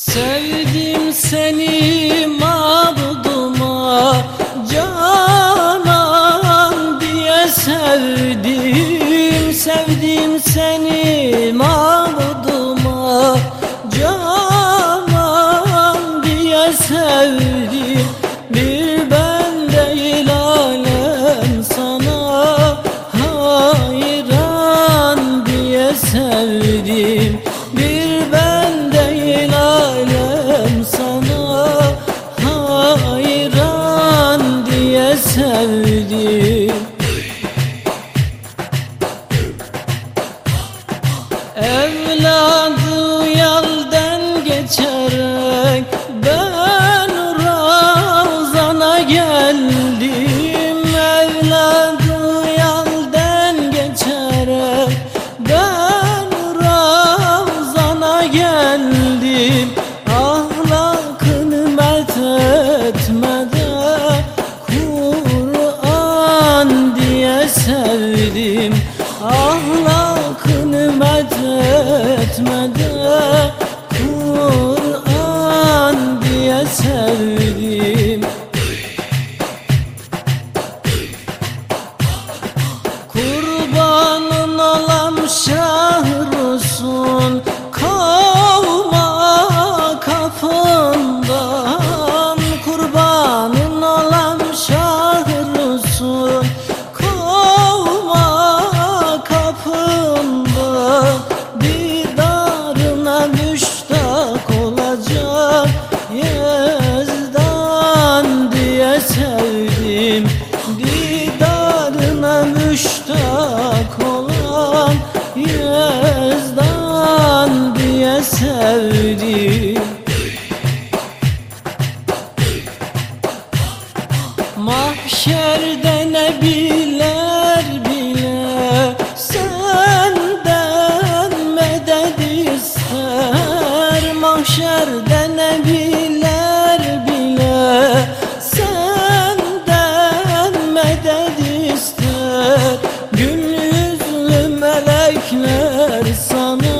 Sevdim seni mabuduma Canan diye sevdim. Sevdim seni mabuduma Canan diye sevdim. Bir ben değil alem sana Hayran diye sevdim geldim Evladı yalden geçerek ben Ravzan'a geldim. Ahlakını methetmede Kur'an diye sevdim. Ahlakını Mahşerde ne biler bile Senden medet ister. Mahşerde ne biler bile Senden medet ister. Gül yüzlü melekler sana